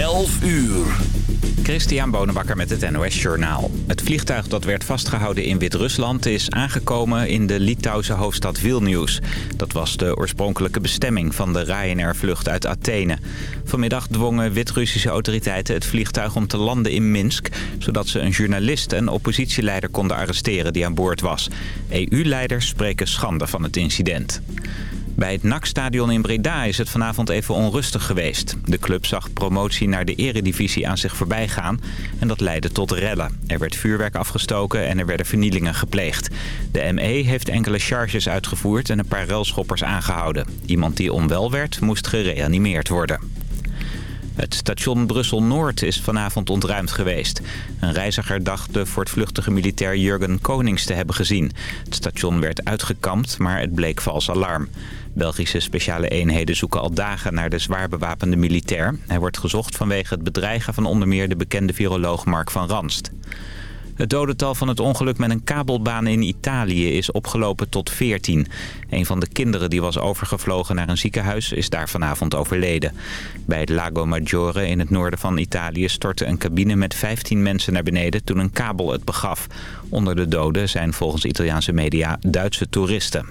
11 uur. Christian Bonenbakker met het NOS Journaal. Het vliegtuig dat werd vastgehouden in Wit-Rusland is aangekomen in de Litouwse hoofdstad Vilnius. Dat was de oorspronkelijke bestemming van de Ryanair-vlucht uit Athene. Vanmiddag dwongen Wit-Russische autoriteiten het vliegtuig om te landen in Minsk... zodat ze een journalist en oppositieleider konden arresteren die aan boord was. EU-leiders spreken schande van het incident. Bij het NAC-stadion in Breda is het vanavond even onrustig geweest. De club zag promotie naar de eredivisie aan zich voorbij gaan en dat leidde tot rellen. Er werd vuurwerk afgestoken en er werden vernielingen gepleegd. De ME heeft enkele charges uitgevoerd en een paar relschoppers aangehouden. Iemand die onwel werd moest gereanimeerd worden. Het station Brussel-Noord is vanavond ontruimd geweest. Een reiziger dacht de voortvluchtige militair Jurgen Konings te hebben gezien. Het station werd uitgekampt, maar het bleek vals alarm. Belgische speciale eenheden zoeken al dagen naar de zwaar bewapende militair. Hij wordt gezocht vanwege het bedreigen van onder meer de bekende viroloog Mark van Ranst. Het dodental van het ongeluk met een kabelbaan in Italië is opgelopen tot 14. Een van de kinderen die was overgevlogen naar een ziekenhuis is daar vanavond overleden. Bij het Lago Maggiore in het noorden van Italië stortte een cabine met 15 mensen naar beneden toen een kabel het begaf. Onder de doden zijn volgens Italiaanse media Duitse toeristen.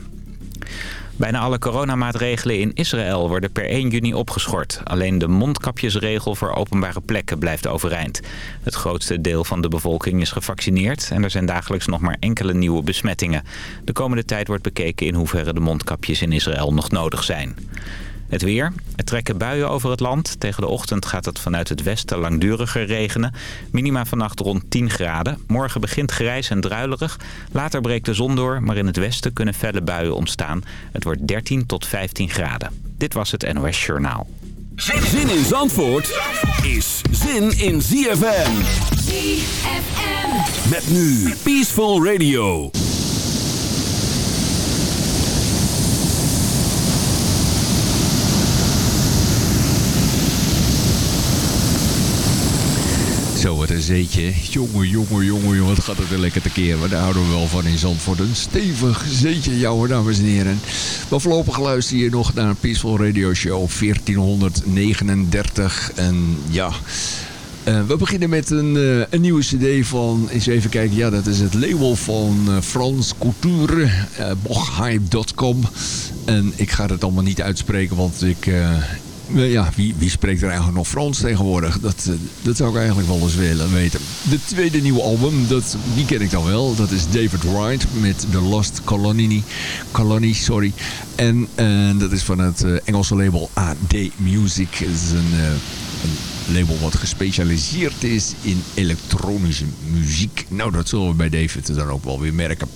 Bijna alle coronamaatregelen in Israël worden per 1 juni opgeschort. Alleen de mondkapjesregel voor openbare plekken blijft overeind. Het grootste deel van de bevolking is gevaccineerd... en er zijn dagelijks nog maar enkele nieuwe besmettingen. De komende tijd wordt bekeken in hoeverre de mondkapjes in Israël nog nodig zijn. Het weer. Er trekken buien over het land. Tegen de ochtend gaat het vanuit het westen langduriger regenen. Minima vannacht rond 10 graden. Morgen begint grijs en druilerig. Later breekt de zon door, maar in het westen kunnen felle buien ontstaan. Het wordt 13 tot 15 graden. Dit was het NOS Journaal. Zin in Zandvoort is zin in ZFM. ZFM. Met nu Peaceful Radio. Wat een zeetje. Jongen, jongen, jongen, jongen. Wat gaat het er lekker tekeer. Maar daar houden we wel van in Zandvoort. Een stevig zeetje, jouw dames en heren. Maar voorlopig luister je nog naar een Peaceful Radio Show 1439. En ja... Uh, we beginnen met een, uh, een, nieuwe cd van, eens even kijken, ja dat is het label van uh, Frans Couture, bochhype.com. En ik ga het allemaal niet uitspreken, want ik, ja, wie, wie spreekt er eigenlijk nog Frans tegenwoordig? Dat, uh, dat zou ik eigenlijk wel eens willen weten. De tweede nieuwe album, dat, die ken ik dan wel. Dat is David Wright met The Lost Colony. Colony sorry. En uh, dat is van het Engelse label AD Music. Het is een, een label wat gespecialiseerd is in elektronische muziek. Nou, dat zullen we bij David dan ook wel weer merken.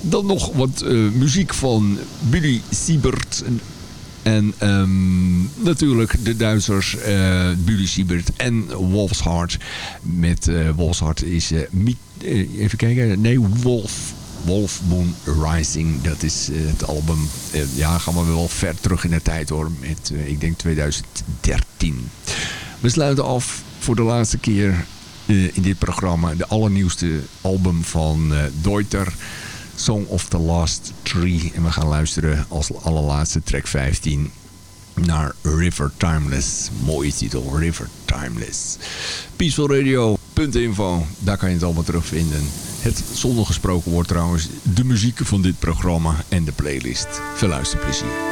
Dan nog wat muziek van Billy Siebert, en um, natuurlijk de Duitsers uh, Siebert en Wolfshard. Met uh, Wolfshard is... Uh, even kijken. Nee, Wolf... Wolf Moon Rising, dat is het album. ja, gaan we wel ver terug in de tijd hoor. Met, ik denk 2013. We sluiten af voor de laatste keer in dit programma. De allernieuwste album van Deuter. Song of the Last Tree. En we gaan luisteren als allerlaatste track 15 naar River Timeless. Mooie titel, River Timeless. Peacefulradio.info, daar kan je het allemaal terugvinden. Het zonder gesproken woord trouwens, de muziek van dit programma en de playlist. Veel luisterplezier.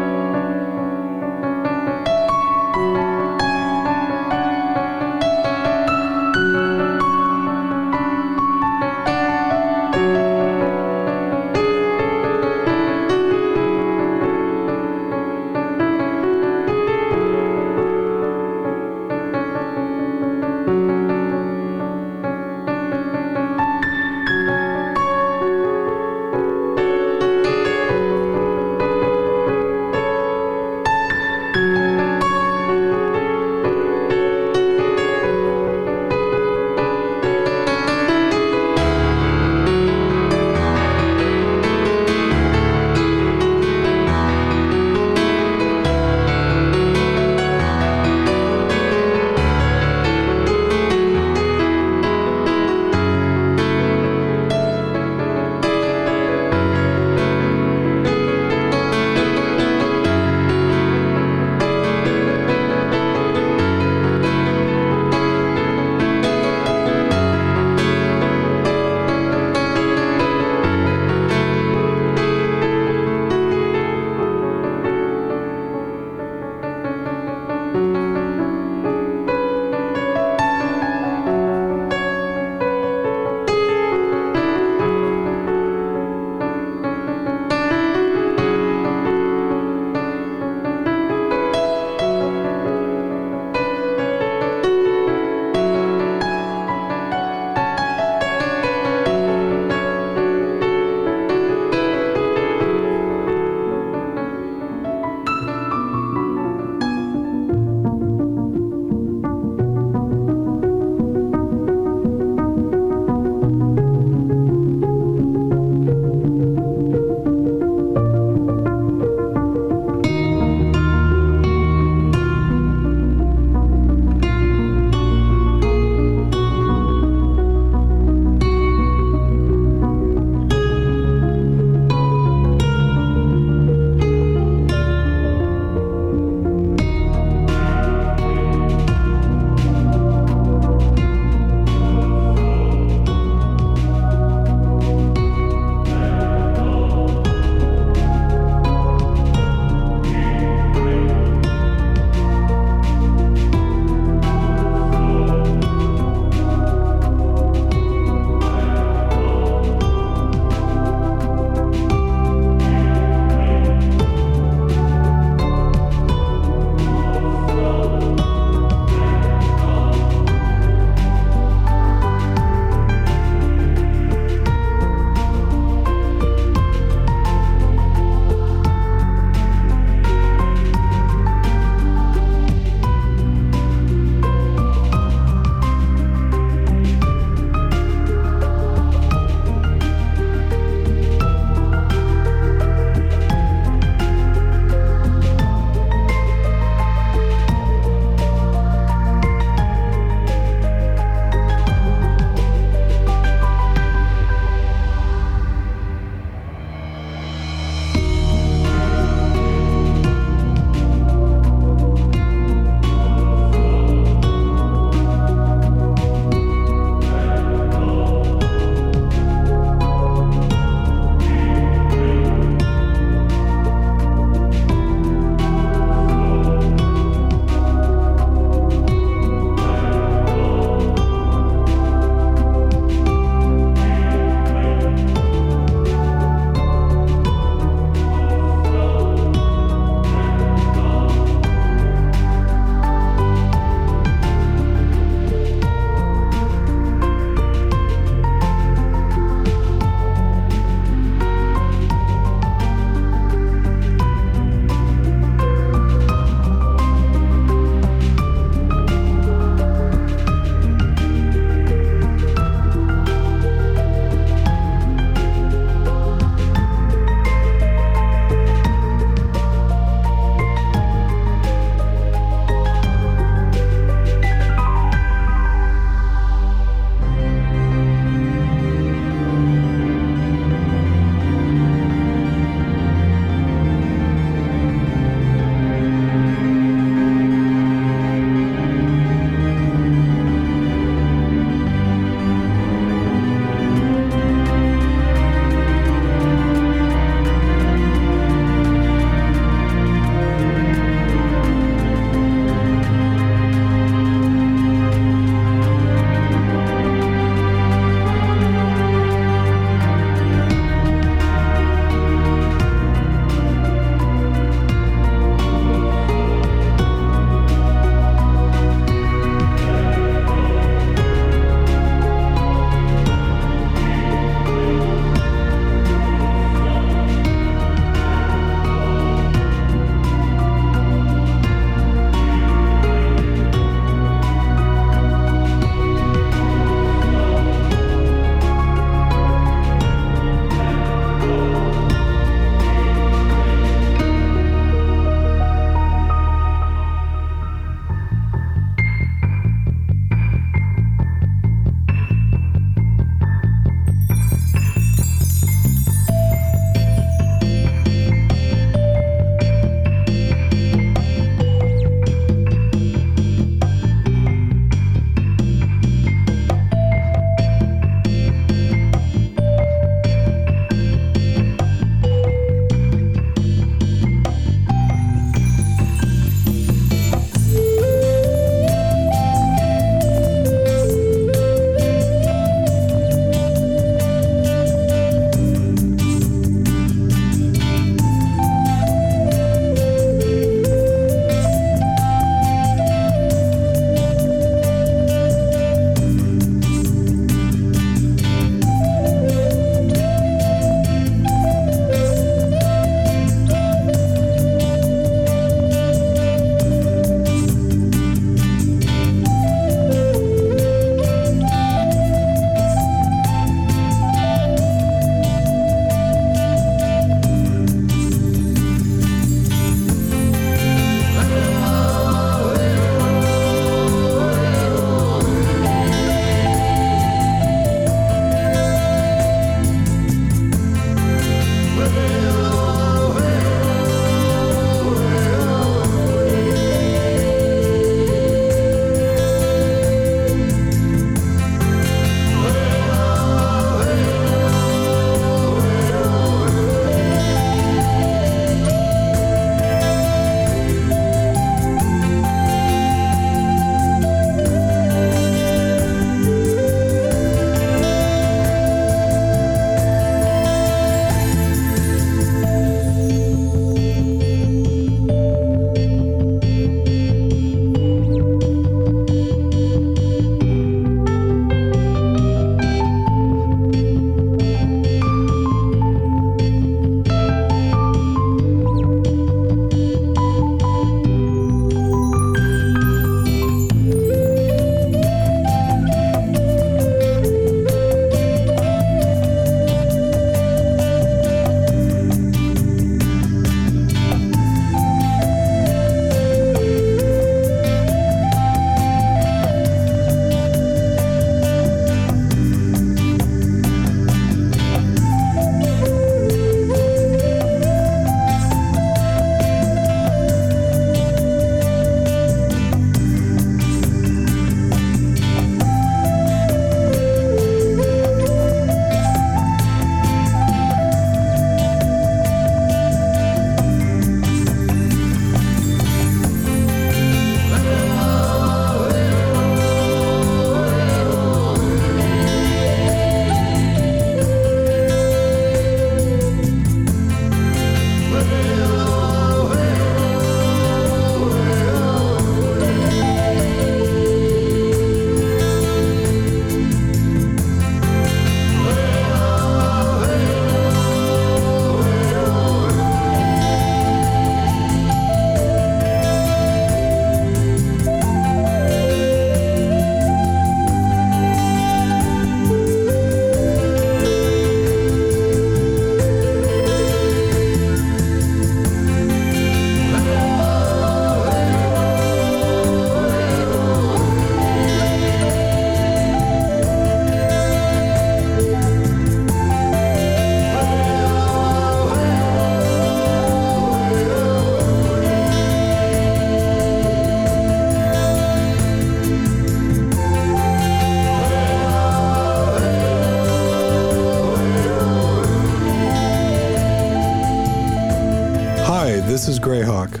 This is Greyhawk,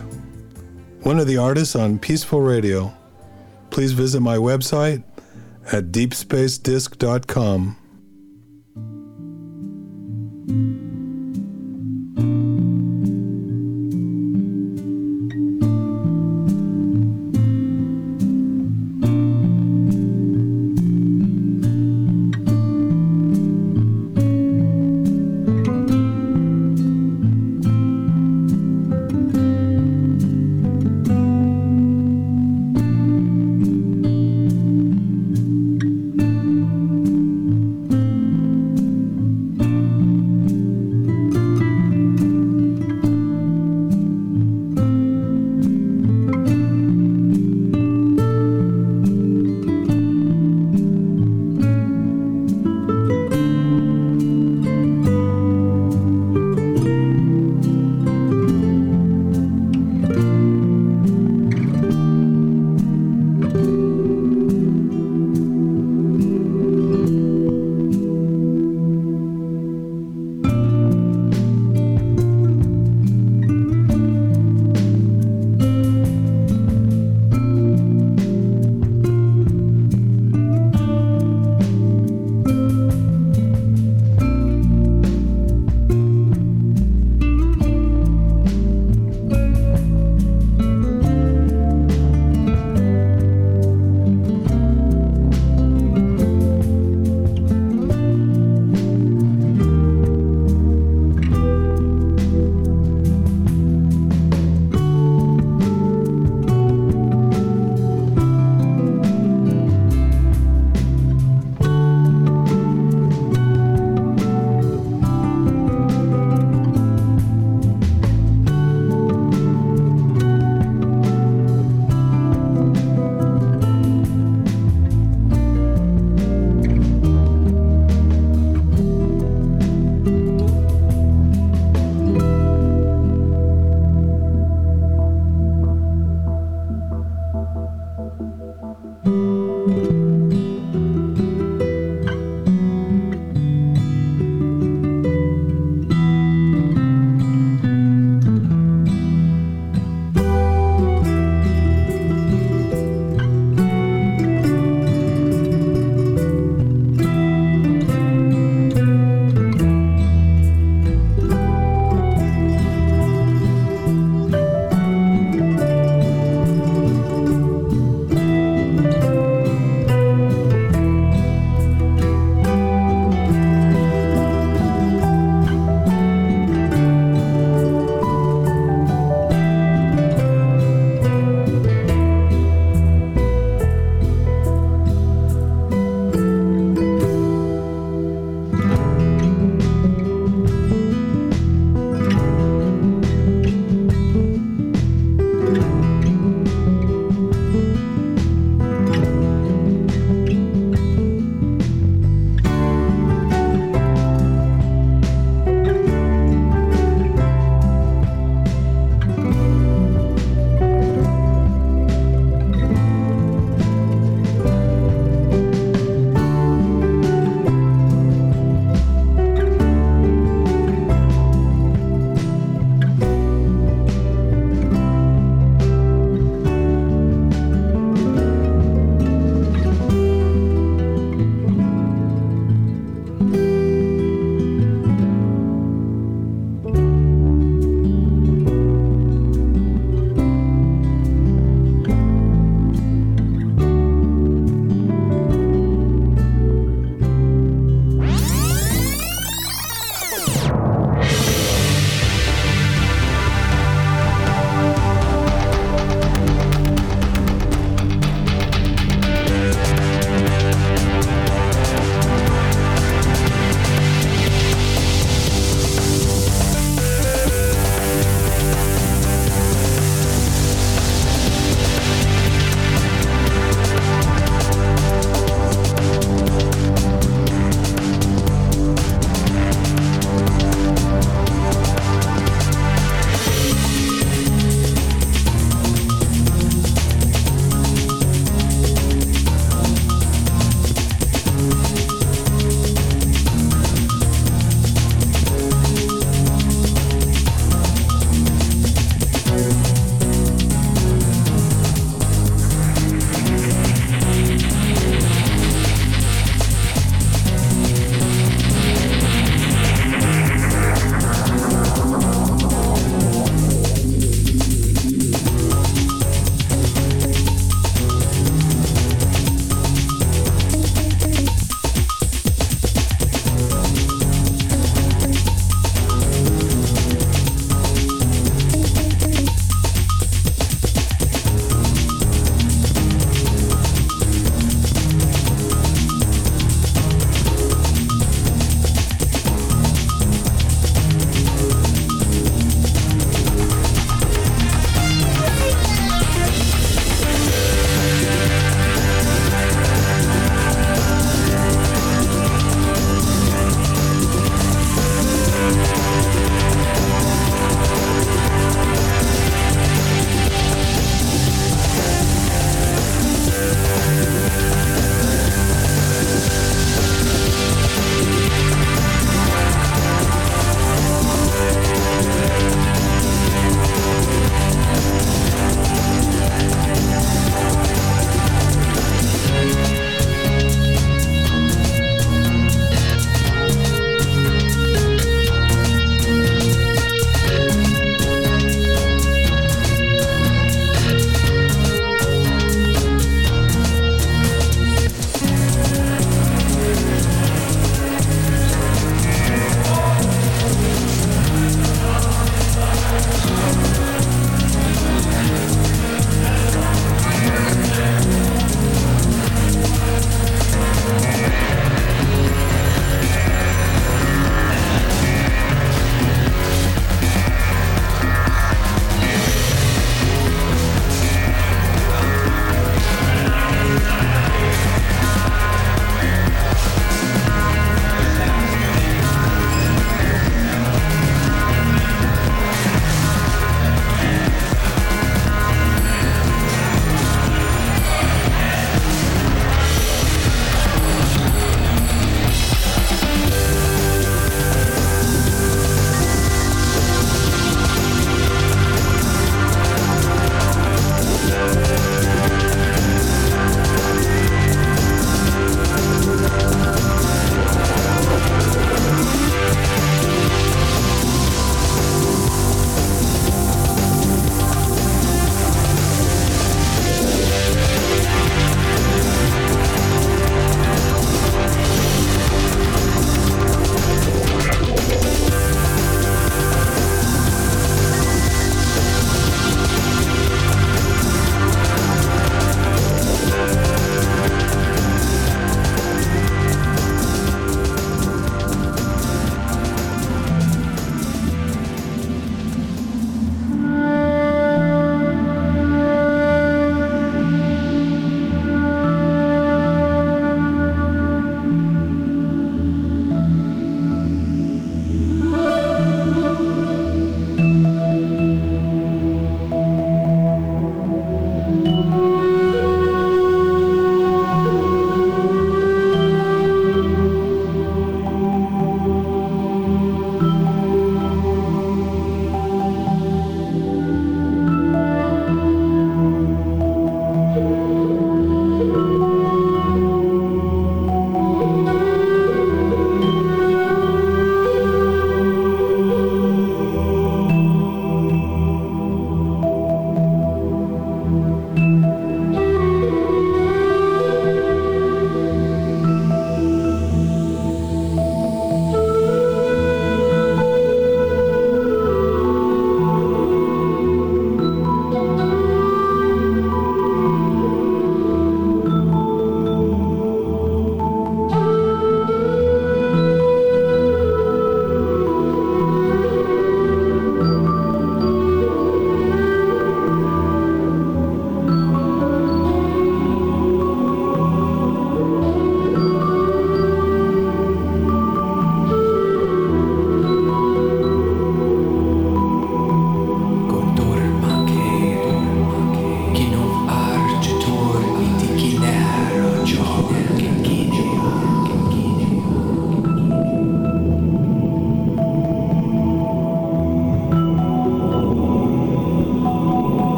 one of the artists on Peaceful Radio. Please visit my website at deepspacedisc.com.